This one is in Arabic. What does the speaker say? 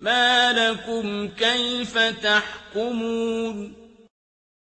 مَا لَكُمْ كَيْفَ تَحْكُمُونَ